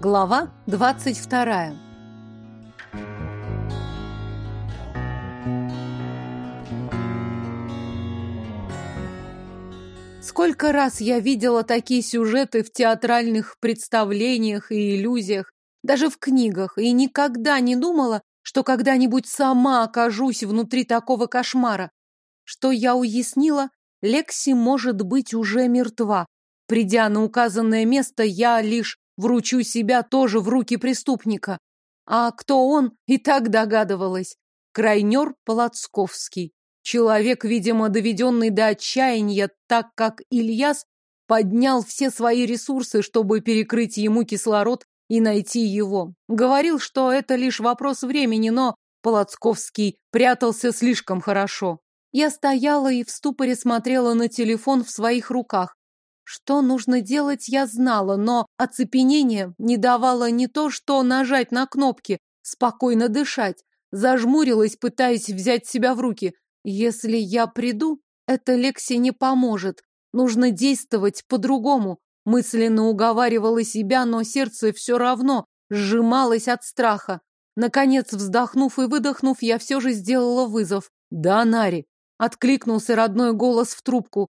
Глава двадцать вторая. Сколько раз я видела такие сюжеты в театральных представлениях и иллюзиях, даже в книгах, и никогда не думала, что когда-нибудь сама окажусь внутри такого кошмара. Что я уяснила, Лекси может быть уже мертва. Придя на указанное место, я лишь вручу себя тоже в руки преступника. А кто он, и так догадывалась. Крайнер Полоцковский. Человек, видимо, доведенный до отчаяния, так как Ильяс поднял все свои ресурсы, чтобы перекрыть ему кислород и найти его. Говорил, что это лишь вопрос времени, но Полоцковский прятался слишком хорошо. Я стояла и в ступоре смотрела на телефон в своих руках. Что нужно делать, я знала, но оцепенение не давало не то, что нажать на кнопки, спокойно дышать. Зажмурилась, пытаясь взять себя в руки. Если я приду, это Лекси не поможет. Нужно действовать по-другому. Мысленно уговаривала себя, но сердце все равно сжималось от страха. Наконец, вздохнув и выдохнув, я все же сделала вызов. «Да, Нари!» — откликнулся родной голос в трубку.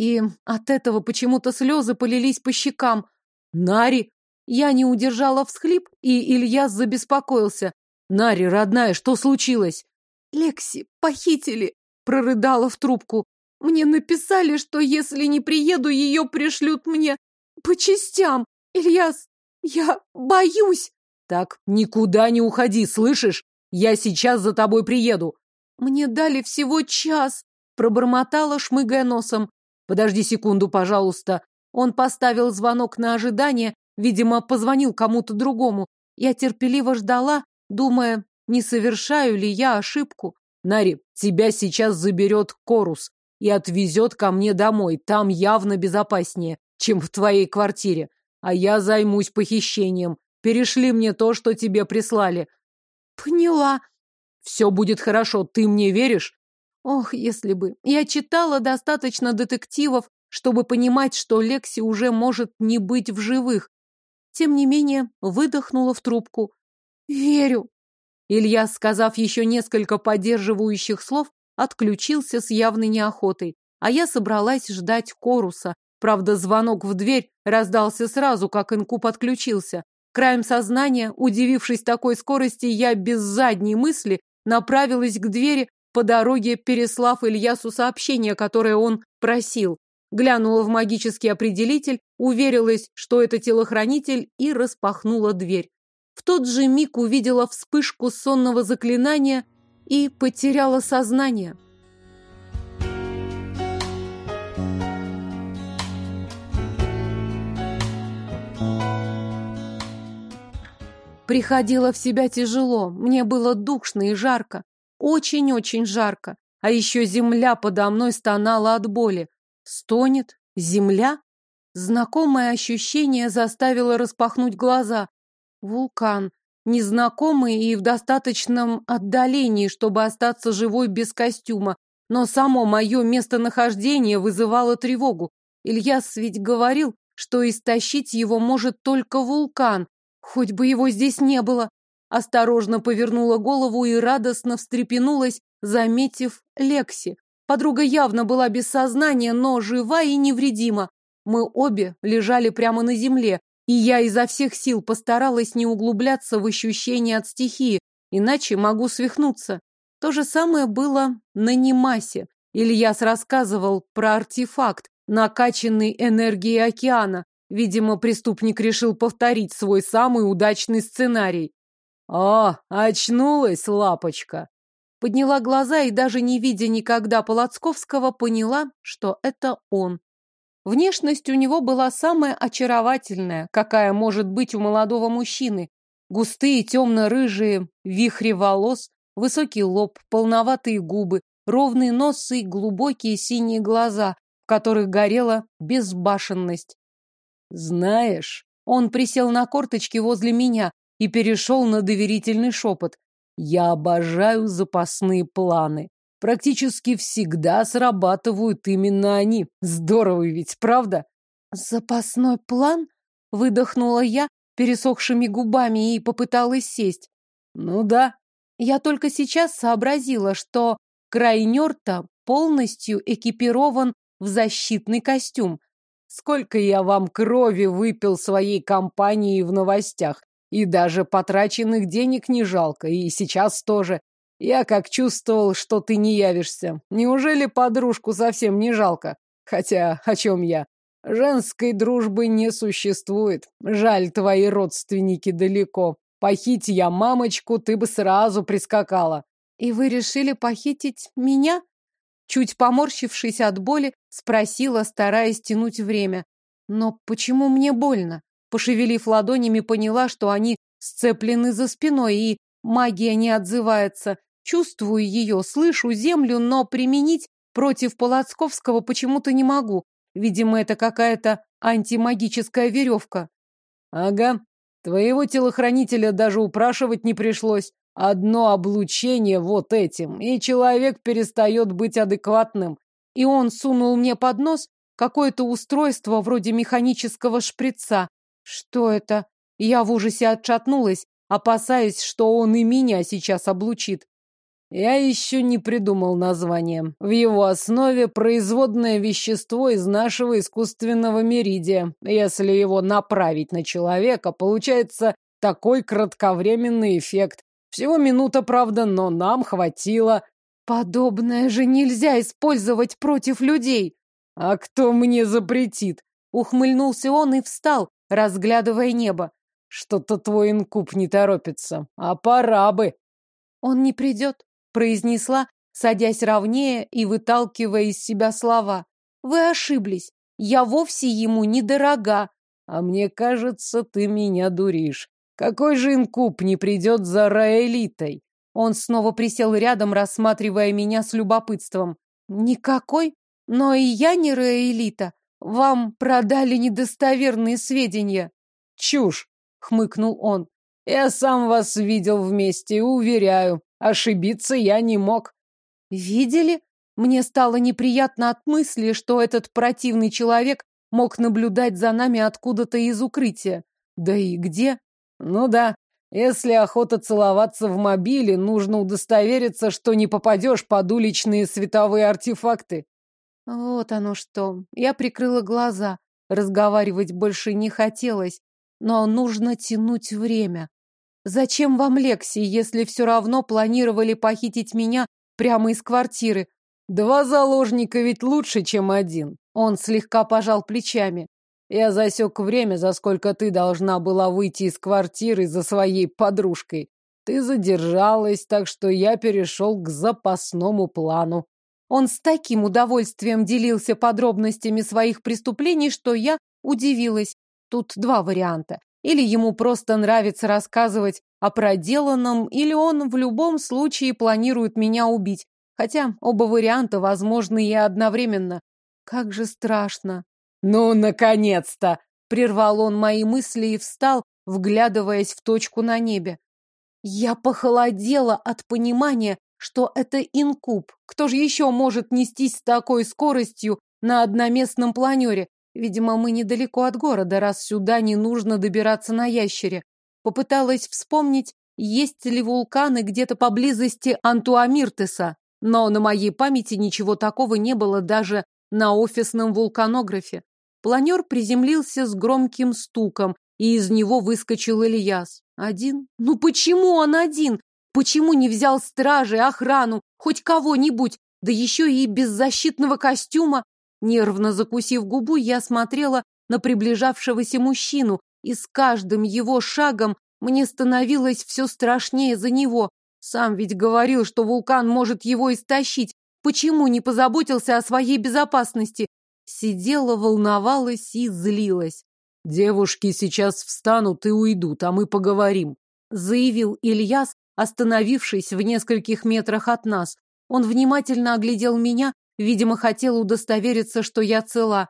И от этого почему-то слезы полились по щекам. «Нари!» Я не удержала всхлип, и Илья забеспокоился. «Нари, родная, что случилось?» «Лекси похитили!» — прорыдала в трубку. «Мне написали, что если не приеду, ее пришлют мне по частям. Ильяс, я боюсь!» «Так, никуда не уходи, слышишь? Я сейчас за тобой приеду!» «Мне дали всего час!» — пробормотала, шмыгая носом. «Подожди секунду, пожалуйста!» Он поставил звонок на ожидание, видимо, позвонил кому-то другому. Я терпеливо ждала, думая, не совершаю ли я ошибку. Нари, тебя сейчас заберет Корус и отвезет ко мне домой. Там явно безопаснее, чем в твоей квартире. А я займусь похищением. Перешли мне то, что тебе прислали. Поняла. Все будет хорошо. Ты мне веришь? Ох, если бы. Я читала достаточно детективов, чтобы понимать, что Лекси уже может не быть в живых. Тем не менее, выдохнула в трубку. Верю. Илья, сказав еще несколько поддерживающих слов, отключился с явной неохотой, а я собралась ждать Коруса. Правда, звонок в дверь раздался сразу, как инкуб отключился. Краем сознания, удивившись такой скорости, я без задней мысли направилась к двери, по дороге переслав Ильясу сообщение, которое он просил. Глянула в магический определитель, уверилась, что это телохранитель, и распахнула дверь. В тот же миг увидела вспышку сонного заклинания и потеряла сознание. Приходила в себя тяжело, мне было душно и жарко, очень-очень жарко, а еще земля подо мной стонала от боли. Стонет? Земля? Знакомое ощущение заставило распахнуть глаза. Вулкан. Незнакомый и в достаточном отдалении, чтобы остаться живой без костюма. Но само мое местонахождение вызывало тревогу. Ильяс ведь говорил, что истощить его может только вулкан. Хоть бы его здесь не было. Осторожно повернула голову и радостно встрепенулась, заметив Лекси. Подруга явно была без сознания, но жива и невредима. Мы обе лежали прямо на земле, и я изо всех сил постаралась не углубляться в ощущения от стихии, иначе могу свихнуться. То же самое было на Немасе. Ильяс рассказывал про артефакт, накачанный энергией океана. Видимо, преступник решил повторить свой самый удачный сценарий. «О, очнулась, лапочка!» Подняла глаза и, даже не видя никогда Полоцковского, поняла, что это он. Внешность у него была самая очаровательная, какая может быть у молодого мужчины. Густые темно-рыжие вихри волос, высокий лоб, полноватые губы, ровный нос и глубокие синие глаза, в которых горела безбашенность. «Знаешь...» Он присел на корточки возле меня и перешел на доверительный шепот. «Я обожаю запасные планы. Практически всегда срабатывают именно они. Здорово ведь, правда? Запасной план? Выдохнула я пересохшими губами и попыталась сесть. Ну да. Я только сейчас сообразила, что Крайнер-то полностью экипирован в защитный костюм. Сколько я вам крови выпил своей компании в новостях. И даже потраченных денег не жалко, и сейчас тоже. Я как чувствовал, что ты не явишься. Неужели подружку совсем не жалко? Хотя, о чем я? Женской дружбы не существует. Жаль, твои родственники далеко. Похить я мамочку, ты бы сразу прискакала. И вы решили похитить меня? Чуть поморщившись от боли, спросила, стараясь тянуть время. Но почему мне больно? Пошевелив ладонями, поняла, что они сцеплены за спиной, и магия не отзывается. Чувствую ее, слышу землю, но применить против Полоцковского почему-то не могу. Видимо, это какая-то антимагическая веревка. Ага, твоего телохранителя даже упрашивать не пришлось. Одно облучение вот этим, и человек перестает быть адекватным. И он сунул мне под нос какое-то устройство вроде механического шприца. Что это? Я в ужасе отшатнулась, опасаясь, что он и меня сейчас облучит. Я еще не придумал название. В его основе производное вещество из нашего искусственного меридия. Если его направить на человека, получается такой кратковременный эффект. Всего минута, правда, но нам хватило. Подобное же нельзя использовать против людей. А кто мне запретит? Ухмыльнулся он и встал, разглядывая небо. Что-то твой инкуб не торопится. А пора бы. Он не придет произнесла, садясь ровнее и выталкивая из себя слова. Вы ошиблись. Я вовсе ему не дорога. А мне кажется, ты меня дуришь. Какой же инкуб не придет за Раэлитой? Он снова присел рядом, рассматривая меня с любопытством. Никакой? Но и я не Раэлита. Вам продали недостоверные сведения. Чушь, хмыкнул он. Я сам вас видел вместе, уверяю. Ошибиться я не мог. Видели? Мне стало неприятно от мысли, что этот противный человек мог наблюдать за нами откуда-то из укрытия. Да и где? Ну да, если охота целоваться в мобиле, нужно удостовериться, что не попадешь под уличные световые артефакты. Вот оно что. Я прикрыла глаза. Разговаривать больше не хотелось, но нужно тянуть время. Зачем вам Лекси, если все равно планировали похитить меня прямо из квартиры? Два заложника ведь лучше, чем один. Он слегка пожал плечами. Я засек время, за сколько ты должна была выйти из квартиры за своей подружкой. Ты задержалась, так что я перешел к запасному плану. Он с таким удовольствием делился подробностями своих преступлений, что я удивилась. Тут два варианта. Или ему просто нравится рассказывать о проделанном, или он в любом случае планирует меня убить. Хотя оба варианта возможны и одновременно. Как же страшно. «Ну, наконец-то!» — прервал он мои мысли и встал, вглядываясь в точку на небе. Я похолодела от понимания, что это инкуб. Кто же еще может нестись с такой скоростью на одноместном планере? Видимо, мы недалеко от города, раз сюда не нужно добираться на ящере. Попыталась вспомнить, есть ли вулканы где-то поблизости Антуамиртеса, но на моей памяти ничего такого не было даже на офисном вулканографе. Планер приземлился с громким стуком, и из него выскочил Ильяс. Один? Ну почему он один? Почему не взял стражи, охрану, хоть кого-нибудь, да еще и без защитного костюма? Нервно закусив губу, я смотрела на приближавшегося мужчину, и с каждым его шагом мне становилось все страшнее за него. Сам ведь говорил, что вулкан может его истощить. Почему не позаботился о своей безопасности? Сидела, волновалась и злилась. «Девушки сейчас встанут и уйдут, а мы поговорим», заявил Ильяс, остановившись в нескольких метрах от нас. Он внимательно оглядел меня, Видимо, хотела удостовериться, что я цела.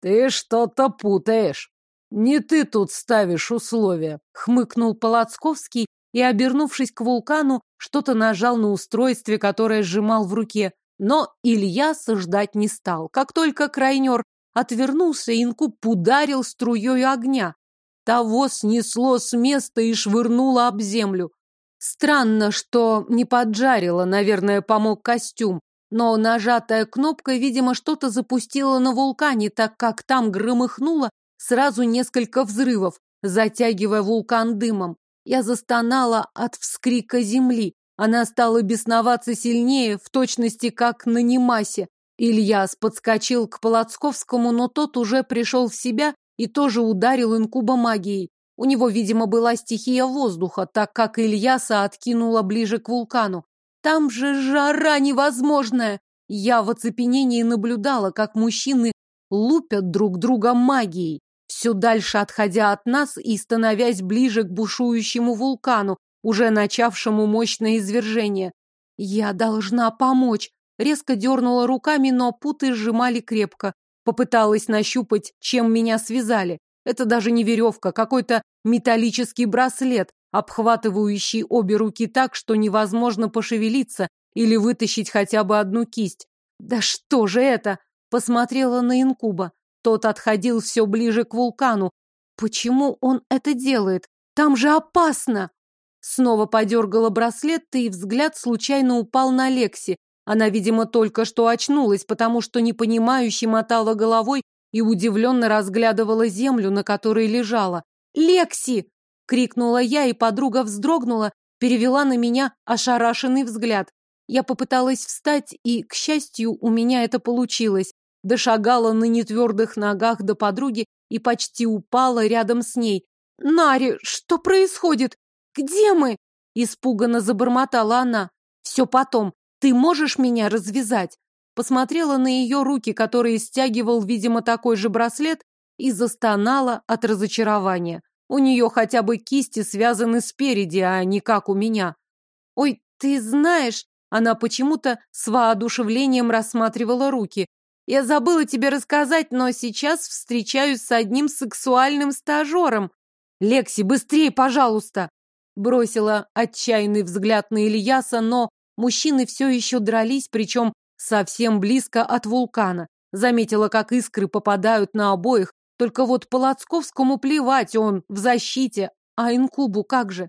«Ты что-то путаешь. Не ты тут ставишь условия», — хмыкнул Полоцковский и, обернувшись к вулкану, что-то нажал на устройстве, которое сжимал в руке. Но Ильяс ждать не стал. Как только крайнер отвернулся, инкуб ударил струей огня. Того снесло с места и швырнуло об землю. Странно, что не поджарило, наверное, помог костюм. Но нажатая кнопка, видимо, что-то запустила на вулкане, так как там громыхнуло сразу несколько взрывов, затягивая вулкан дымом. Я застонала от вскрика земли. Она стала бесноваться сильнее, в точности как на Немасе. Ильяс подскочил к Полоцковскому, но тот уже пришел в себя и тоже ударил инкуба магией. У него, видимо, была стихия воздуха, так как Ильяса откинула ближе к вулкану. Там же жара невозможная. Я в оцепенении наблюдала, как мужчины лупят друг друга магией, все дальше отходя от нас и становясь ближе к бушующему вулкану, уже начавшему мощное извержение. Я должна помочь. Резко дернула руками, но путы сжимали крепко. Попыталась нащупать, чем меня связали. Это даже не веревка, какой-то металлический браслет, обхватывающий обе руки так, что невозможно пошевелиться или вытащить хотя бы одну кисть. Да что же это? Посмотрела на инкуба. Тот отходил все ближе к вулкану. Почему он это делает? Там же опасно! Снова подергала браслет, и взгляд случайно упал на Лекси. Она, видимо, только что очнулась, потому что непонимающе мотала головой и удивленно разглядывала землю, на которой лежала. «Лекси!» — крикнула я, и подруга вздрогнула, перевела на меня ошарашенный взгляд. Я попыталась встать, и, к счастью, у меня это получилось. Дошагала на нетвердых ногах до подруги и почти упала рядом с ней. «Нари, что происходит? Где мы?» Испуганно забормотала она. «Все потом. Ты можешь меня развязать?» Посмотрела на ее руки, которые стягивал, видимо, такой же браслет, и застонала от разочарования. У нее хотя бы кисти связаны спереди, а не как у меня. «Ой, ты знаешь...» Она почему-то с воодушевлением рассматривала руки. «Я забыла тебе рассказать, но сейчас встречаюсь с одним сексуальным стажером. Лекси, быстрее, пожалуйста!» Бросила отчаянный взгляд на Ильяса, но мужчины все еще дрались, причем совсем близко от вулкана. Заметила, как искры попадают на обоих, только вот Полоцковскому плевать, он в защите, а инкубу как же?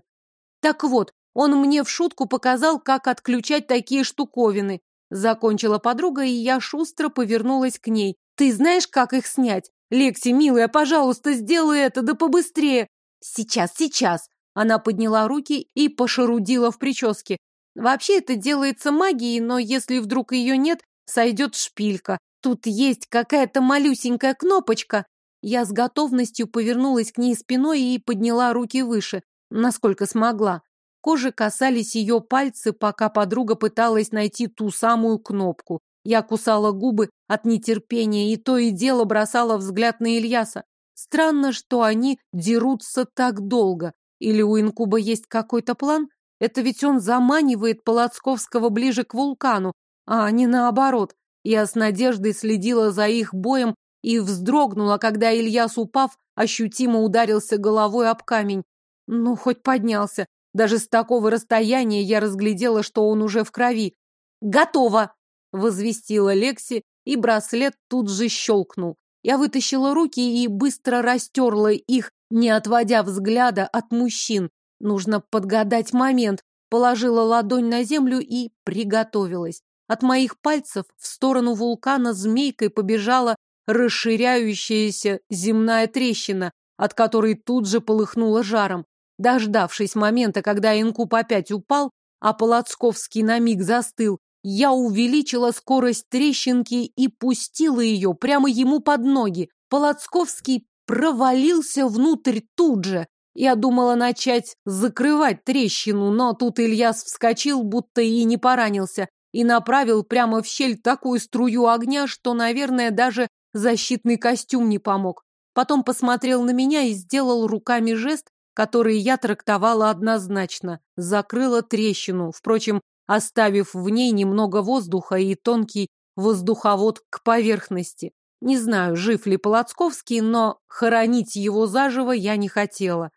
Так вот, он мне в шутку показал, как отключать такие штуковины. Закончила подруга, и я шустро повернулась к ней. Ты знаешь, как их снять? Лекси, милая, пожалуйста, сделай это, да побыстрее. Сейчас, сейчас. Она подняла руки и пошарудила в прическе. Вообще это делается магией, но если вдруг ее нет, сойдет шпилька. Тут есть какая-то малюсенькая кнопочка. Я с готовностью повернулась к ней спиной и подняла руки выше, насколько смогла. Кожи касались ее пальцы, пока подруга пыталась найти ту самую кнопку. Я кусала губы от нетерпения и то и дело бросала взгляд на Ильяса. Странно, что они дерутся так долго. Или у инкуба есть какой-то план? Это ведь он заманивает Полоцковского ближе к вулкану, а не наоборот. Я с надеждой следила за их боем и вздрогнула, когда Ильяс, упав, ощутимо ударился головой об камень. Ну, хоть поднялся. Даже с такого расстояния я разглядела, что он уже в крови. «Готово!» — возвестила Лекси, и браслет тут же щелкнул. Я вытащила руки и быстро растерла их, не отводя взгляда от мужчин. Нужно подгадать момент. Положила ладонь на землю и приготовилась. От моих пальцев в сторону вулкана змейкой побежала расширяющаяся земная трещина, от которой тут же полыхнула жаром. Дождавшись момента, когда инкуб опять упал, а Полоцковский на миг застыл, я увеличила скорость трещинки и пустила ее прямо ему под ноги. Полоцковский провалился внутрь тут же. Я думала начать закрывать трещину, но тут Ильяс вскочил, будто и не поранился, и направил прямо в щель такую струю огня, что, наверное, даже защитный костюм не помог. Потом посмотрел на меня и сделал руками жест, который я трактовала однозначно. Закрыла трещину, впрочем, оставив в ней немного воздуха и тонкий воздуховод к поверхности. Не знаю, жив ли Полоцковский, но хоронить его заживо я не хотела.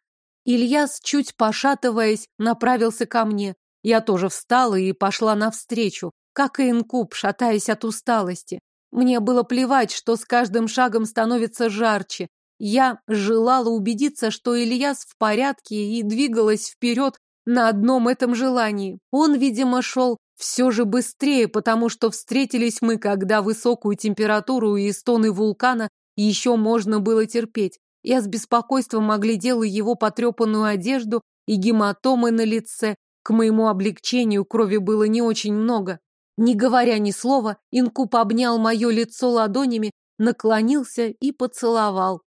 Ильяс, чуть пошатываясь, направился ко мне. Я тоже встала и пошла навстречу, как и инкуб, шатаясь от усталости. Мне было плевать, что с каждым шагом становится жарче. Я желала убедиться, что Ильяс в порядке и двигалась вперед на одном этом желании. Он, видимо, шел все же быстрее, потому что встретились мы, когда высокую температуру и стоны вулкана еще можно было терпеть. Я с беспокойством оглядела его потрепанную одежду и гематомы на лице. К моему облегчению крови было не очень много. Не говоря ни слова, Инкуб обнял мое лицо ладонями, наклонился и поцеловал.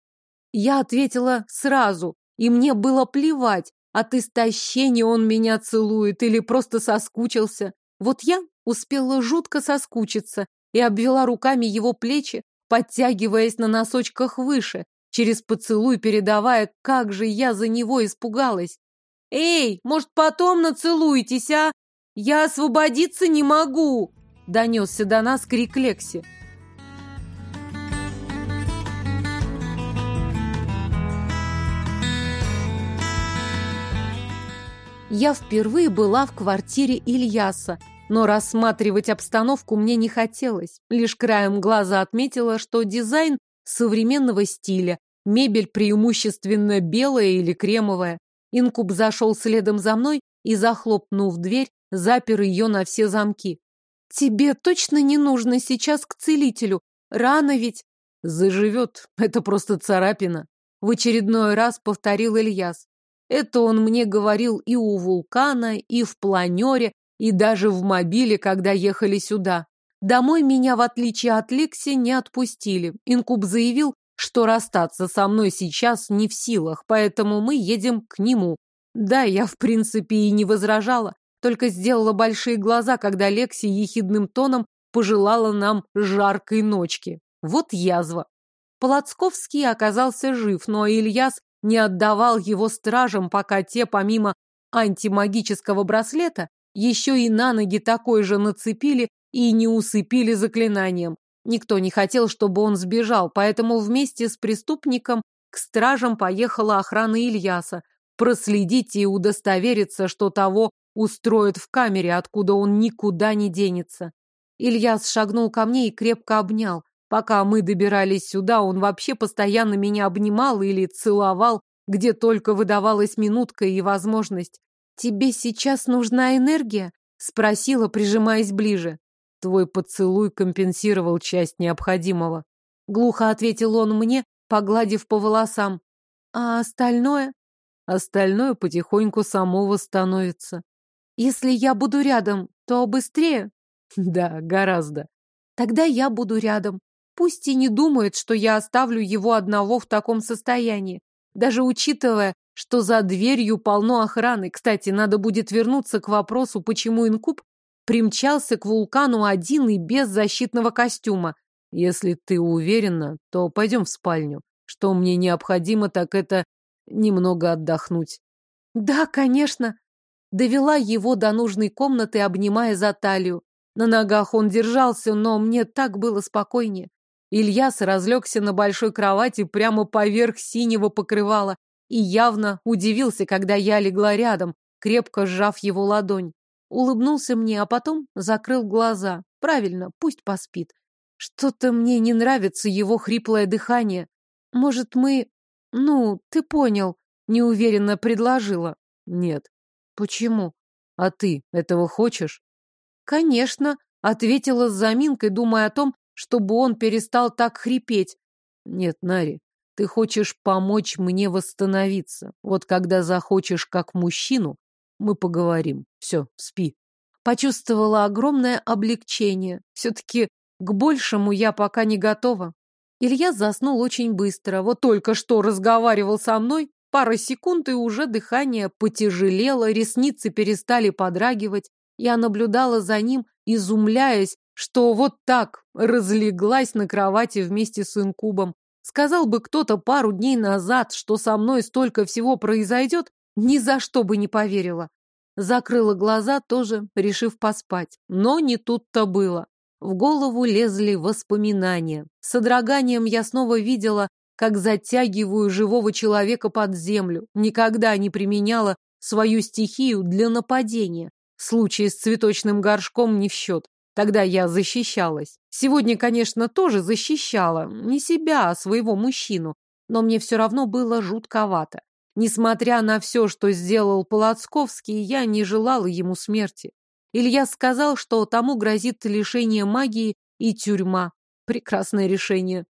Я ответила сразу, и мне было плевать, от истощения он меня целует или просто соскучился. Вот я успела жутко соскучиться и обвела руками его плечи, подтягиваясь на носочках выше, через поцелуй передавая, как же я за него испугалась. «Эй, может, потом нацелуетесь, а? Я освободиться не могу!» Донесся до нас крик Лекси. Я впервые была в квартире Ильяса, но рассматривать обстановку мне не хотелось. Лишь краем глаза отметила, что дизайн современного стиля, мебель преимущественно белая или кремовая. Инкуб зашел следом за мной и, захлопнув дверь, запер ее на все замки. «Тебе точно не нужно сейчас к целителю? Рано ведь...» «Заживет. Это просто царапина», — в очередной раз повторил Ильяс. Это он мне говорил и у вулкана, и в планере, и даже в мобиле, когда ехали сюда. Домой меня, в отличие от Лекси, не отпустили. Инкуб заявил, что расстаться со мной сейчас не в силах, поэтому мы едем к нему. Да, я, в принципе, и не возражала, только сделала большие глаза, когда Лекси ехидным тоном пожелала нам жаркой ночки. Вот язва. Полоцковский оказался жив, но Ильяс не отдавал его стражам, пока те, помимо антимагического браслета, еще и на ноги такой же нацепили и не усыпили заклинанием. Никто не хотел, чтобы он сбежал, поэтому вместе с преступником к стражам поехала охрана Ильяса, проследить и удостовериться, что того устроят в камере, откуда он никуда не денется. Ильяс шагнул ко мне и крепко обнял. Пока мы добирались сюда, он вообще постоянно меня обнимал или целовал, где только выдавалась минутка и возможность. «Тебе сейчас нужна энергия?» — спросила, прижимаясь ближе. Твой поцелуй компенсировал часть необходимого. Глухо ответил он мне, погладив по волосам. А остальное? Остальное потихоньку само восстановится. Если я буду рядом, то быстрее? Да, гораздо. Тогда я буду рядом. Пусть и не думает, что я оставлю его одного в таком состоянии. Даже учитывая, что за дверью полно охраны. Кстати, надо будет вернуться к вопросу, почему инкуб примчался к вулкану один и без защитного костюма. Если ты уверена, то пойдем в спальню. Что мне необходимо, так это немного отдохнуть. Да, конечно. Довела его до нужной комнаты, обнимая за талию. На ногах он держался, но мне так было спокойнее. Ильяс разлегся на большой кровати прямо поверх синего покрывала и явно удивился, когда я легла рядом, крепко сжав его ладонь. Улыбнулся мне, а потом закрыл глаза. Правильно, пусть поспит. Что-то мне не нравится его хриплое дыхание. Может, мы... Ну, ты понял, неуверенно предложила. Нет. Почему? А ты этого хочешь? Конечно, ответила с заминкой, думая о том, чтобы он перестал так хрипеть. Нет, Нари, ты хочешь помочь мне восстановиться. Вот когда захочешь как мужчину, мы поговорим. Все, спи. Почувствовала огромное облегчение. Все-таки к большему я пока не готова. Илья заснул очень быстро. Вот только что разговаривал со мной, пара секунд, и уже дыхание потяжелело, ресницы перестали подрагивать. Я наблюдала за ним, изумляясь, что вот так разлеглась на кровати вместе с инкубом. Сказал бы кто-то пару дней назад, что со мной столько всего произойдет, ни за что бы не поверила. Закрыла глаза тоже, решив поспать. Но не тут-то было. В голову лезли воспоминания. С содроганием я снова видела, как затягиваю живого человека под землю. Никогда не применяла свою стихию для нападения. Случай с цветочным горшком не в счет. Тогда я защищалась. Сегодня, конечно, тоже защищала. Не себя, а своего мужчину. но мне все равно было жутковато. Несмотря на все, что сделал Полоцковский, я не желала ему смерти. Илья сказал, что тому грозит лишение магии и тюрьма. Прекрасное решение.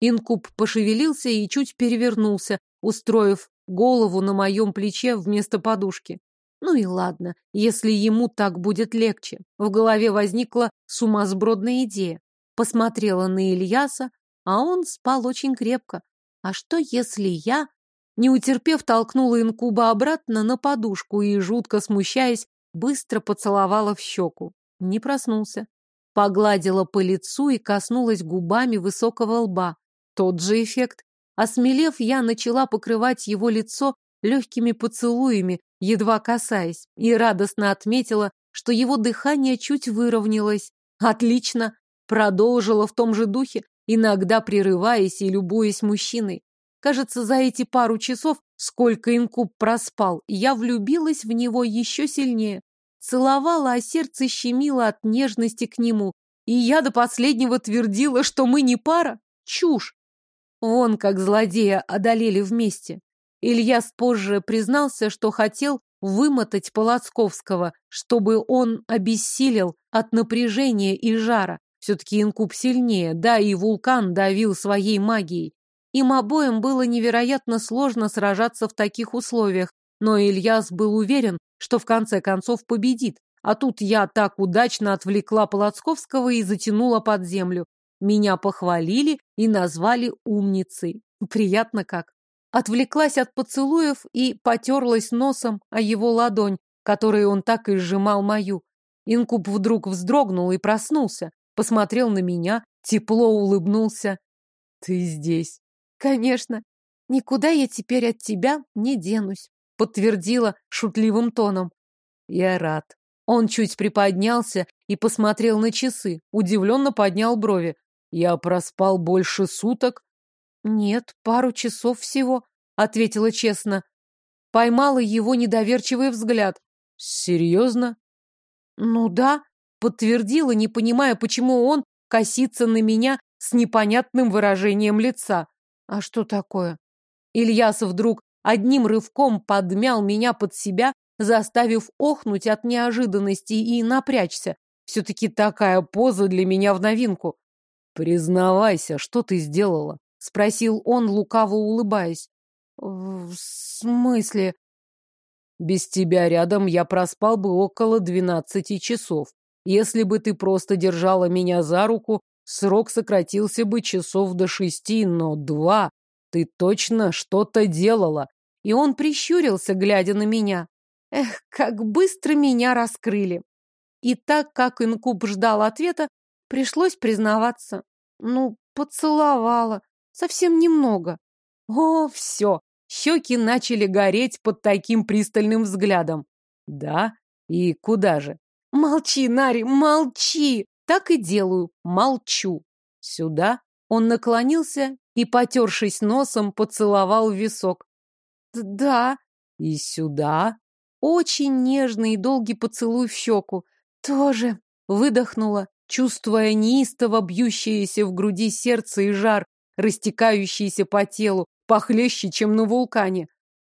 Инкуб пошевелился и чуть перевернулся, устроив голову на моем плече вместо подушки. Ну и ладно, если ему так будет легче. В голове возникла сумасбродная идея. Посмотрела на Ильяса, а он спал очень крепко. А что, если я... Не утерпев, толкнула инкуба обратно на подушку и, жутко смущаясь, быстро поцеловала в щеку. Не проснулся. Погладила по лицу и коснулась губами высокого лба. Тот же эффект. Осмелев, я начала покрывать его лицо легкими поцелуями, едва касаясь, и радостно отметила, что его дыхание чуть выровнялось. Отлично! Продолжила в том же духе, иногда прерываясь и любуясь мужчиной. Кажется, за эти пару часов, сколько инкуб проспал, я влюбилась в него еще сильнее. Целовала, а сердце щемило от нежности к нему. И я до последнего твердила, что мы не пара. Чушь! Вон как злодея одолели вместе. Ильяс позже признался, что хотел вымотать Полоцковского, чтобы он обессилел от напряжения и жара. Все-таки инкуб сильнее, да и вулкан давил своей магией. Им обоим было невероятно сложно сражаться в таких условиях, но Ильяс был уверен, что в конце концов победит. А тут я так удачно отвлекла Полоцковского и затянула под землю. Меня похвалили и назвали умницей. Приятно как. Отвлеклась от поцелуев и потерлась носом о его ладонь, которой он так и сжимал мою. Инкуб вдруг вздрогнул и проснулся, посмотрел на меня, тепло улыбнулся. «Ты здесь?» Конечно. Никуда я теперь от тебя не денусь, подтвердила шутливым тоном. Я рад. Он чуть приподнялся и посмотрел на часы, удивленно поднял брови. Я проспал больше суток? Нет, пару часов всего, ответила честно. Поймала его недоверчивый взгляд. Серьезно? Ну да, подтвердила, не понимая, почему он косится на меня с непонятным выражением лица. А что такое? Ильяс вдруг одним рывком подмял меня под себя, заставив охнуть от неожиданности и напрячься. Все-таки такая поза для меня в новинку. «Признавайся, что ты сделала?» — спросил он, лукаво улыбаясь. «В смысле?» «Без тебя рядом я проспал бы около двенадцати часов. Если бы ты просто держала меня за руку, Срок сократился бы часов до шести, но два. Ты точно что-то делала. И он прищурился, глядя на меня. Эх, как быстро меня раскрыли. И так как инкуб ждал ответа, пришлось признаваться. Ну, поцеловала. Совсем немного. О, все. Щеки начали гореть под таким пристальным взглядом. Да? И куда же? Молчи, Нари, молчи! Так и делаю, молчу. Сюда он наклонился и, потершись носом, поцеловал висок. Да. И сюда. Очень нежный и долгий поцелуй в щеку. Тоже. Выдохнула, чувствуя неистово бьющееся в груди сердце и жар, растекающийся по телу, похлеще, чем на вулкане.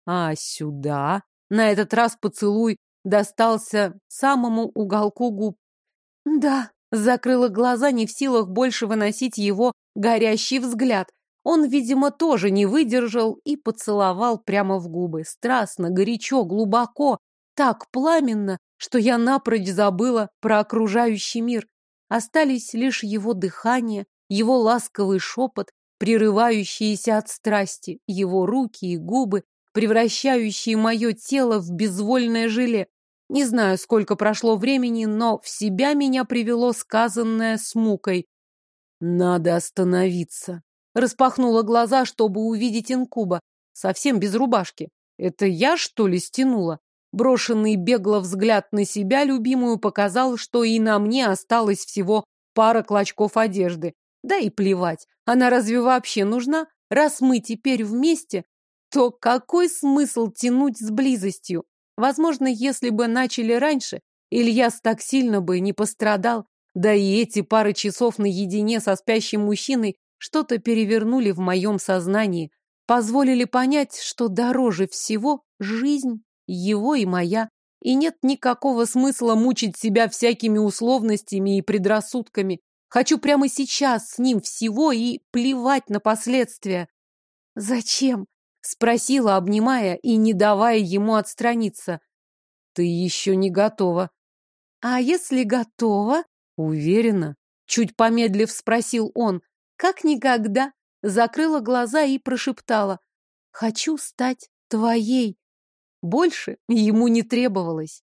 А сюда? На этот раз поцелуй достался самому уголку губ. Да. Закрыла глаза, не в силах больше выносить его горящий взгляд. Он, видимо, тоже не выдержал и поцеловал прямо в губы. Страстно, горячо, глубоко, так пламенно, что я напрочь забыла про окружающий мир. Остались лишь его дыхание, его ласковый шепот, прерывающиеся от страсти, его руки и губы, превращающие мое тело в безвольное желе. Не знаю, сколько прошло времени, но в себя меня привело сказанное с мукой. Надо остановиться. Распахнула глаза, чтобы увидеть инкуба. Совсем без рубашки. Это я, что ли, стянула? Брошенный бегло взгляд на себя любимую показал, что и на мне осталось всего пара клочков одежды. Да и плевать. Она разве вообще нужна? Раз мы теперь вместе, то какой смысл тянуть с близостью? Возможно, если бы начали раньше, Ильяс так сильно бы не пострадал, да и эти пары часов наедине со спящим мужчиной что-то перевернули в моем сознании. позволили понять, что дороже всего жизнь его и моя, и нет никакого смысла мучить себя всякими условностями и предрассудками. Хочу прямо сейчас с ним всего и плевать на последствия. Зачем? Спросила, обнимая и не давая ему отстраниться. Ты еще не готова. А если готова? Уверена. Чуть помедлив спросил он. Как никогда. Закрыла глаза и прошептала. Хочу стать твоей. Больше ему не требовалось.